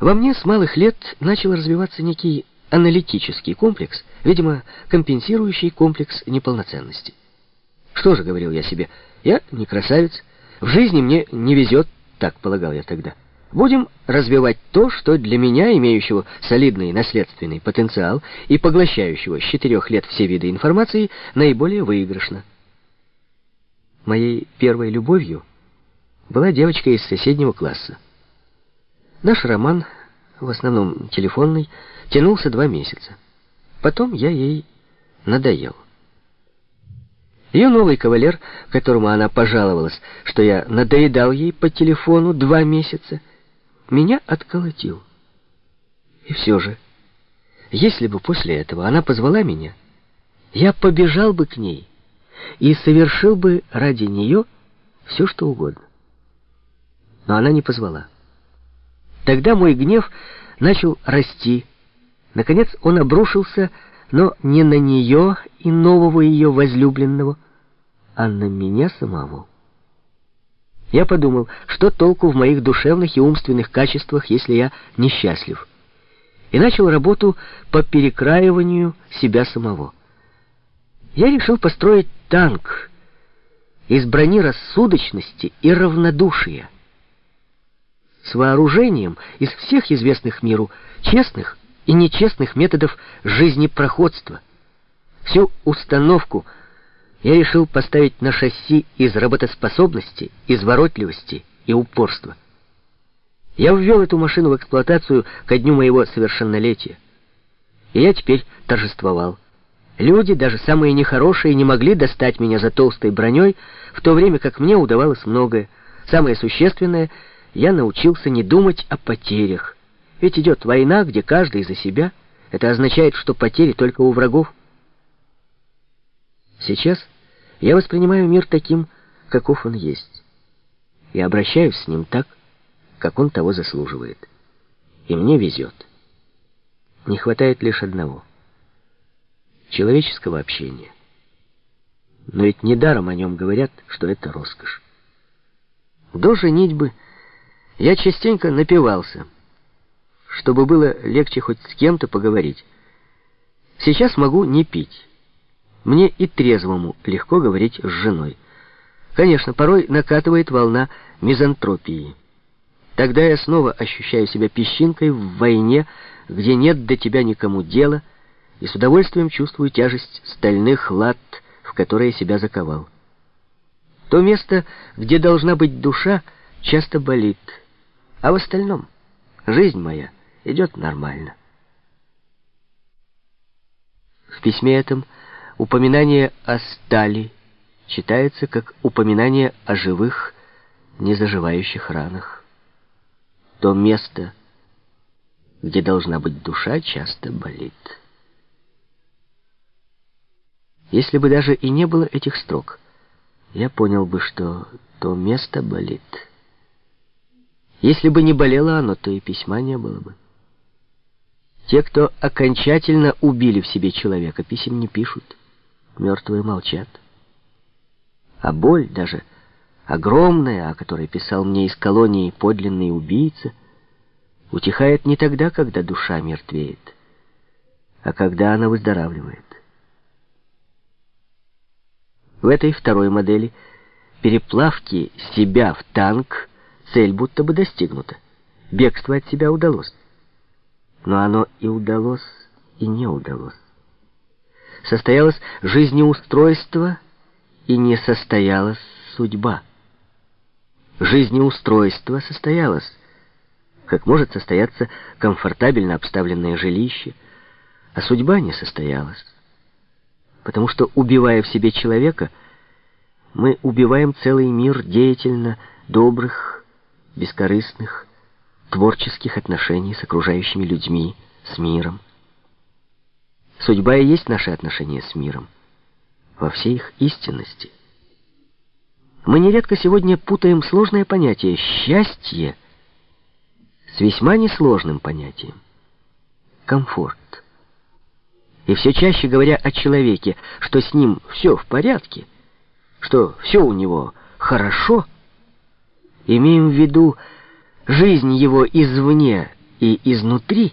Во мне с малых лет начал развиваться некий аналитический комплекс, видимо, компенсирующий комплекс неполноценности. Что же, говорил я себе, я не красавец, в жизни мне не везет, так полагал я тогда. Будем развивать то, что для меня, имеющего солидный наследственный потенциал и поглощающего с четырех лет все виды информации, наиболее выигрышно. Моей первой любовью была девочка из соседнего класса. Наш роман, в основном телефонный, тянулся два месяца. Потом я ей надоел. Ее новый кавалер, которому она пожаловалась, что я надоедал ей по телефону два месяца, меня отколотил. И все же, если бы после этого она позвала меня, я побежал бы к ней и совершил бы ради нее все, что угодно. Но она не позвала. Тогда мой гнев начал расти. Наконец он обрушился, но не на нее и нового ее возлюбленного, а на меня самого. Я подумал, что толку в моих душевных и умственных качествах, если я несчастлив. И начал работу по перекраиванию себя самого. Я решил построить танк из брони рассудочности и равнодушия. С вооружением из всех известных миру честных и нечестных методов жизнепроходства. Всю установку — я решил поставить на шасси из работоспособности, изворотливости и упорства. Я ввел эту машину в эксплуатацию ко дню моего совершеннолетия. И я теперь торжествовал. Люди, даже самые нехорошие, не могли достать меня за толстой броней, в то время как мне удавалось многое. Самое существенное, я научился не думать о потерях. Ведь идет война, где каждый за себя. Это означает, что потери только у врагов. Сейчас я воспринимаю мир таким, каков он есть, и обращаюсь с ним так, как он того заслуживает. И мне везет. Не хватает лишь одного — человеческого общения. Но ведь недаром о нем говорят, что это роскошь. До женитьбы я частенько напивался, чтобы было легче хоть с кем-то поговорить. Сейчас могу не пить. Мне и трезвому легко говорить с женой. Конечно, порой накатывает волна мизантропии. Тогда я снова ощущаю себя песчинкой в войне, где нет до тебя никому дела, и с удовольствием чувствую тяжесть стальных лад, в которые себя заковал. То место, где должна быть душа, часто болит, а в остальном жизнь моя идет нормально. В письме этом Упоминание о стали читается как упоминание о живых, незаживающих ранах. То место, где должна быть душа, часто болит. Если бы даже и не было этих строк, я понял бы, что то место болит. Если бы не болело оно, то и письма не было бы. Те, кто окончательно убили в себе человека, писем не пишут мертвые молчат. А боль даже огромная, о которой писал мне из колонии подлинный убийца, утихает не тогда, когда душа мертвеет, а когда она выздоравливает. В этой второй модели переплавки себя в танк цель будто бы достигнута. Бегство от себя удалось. Но оно и удалось, и не удалось состоялось жизнеустройство и не состоялась судьба. Жизнеустройство состоялось, как может состояться комфортабельно обставленное жилище, а судьба не состоялась. Потому что, убивая в себе человека, мы убиваем целый мир деятельно добрых, бескорыстных, творческих отношений с окружающими людьми, с миром. Судьба и есть наши отношения с миром, во всей их истинности. Мы нередко сегодня путаем сложное понятие «счастье» с весьма несложным понятием «комфорт». И все чаще говоря о человеке, что с ним все в порядке, что все у него хорошо, имеем в виду жизнь его извне и изнутри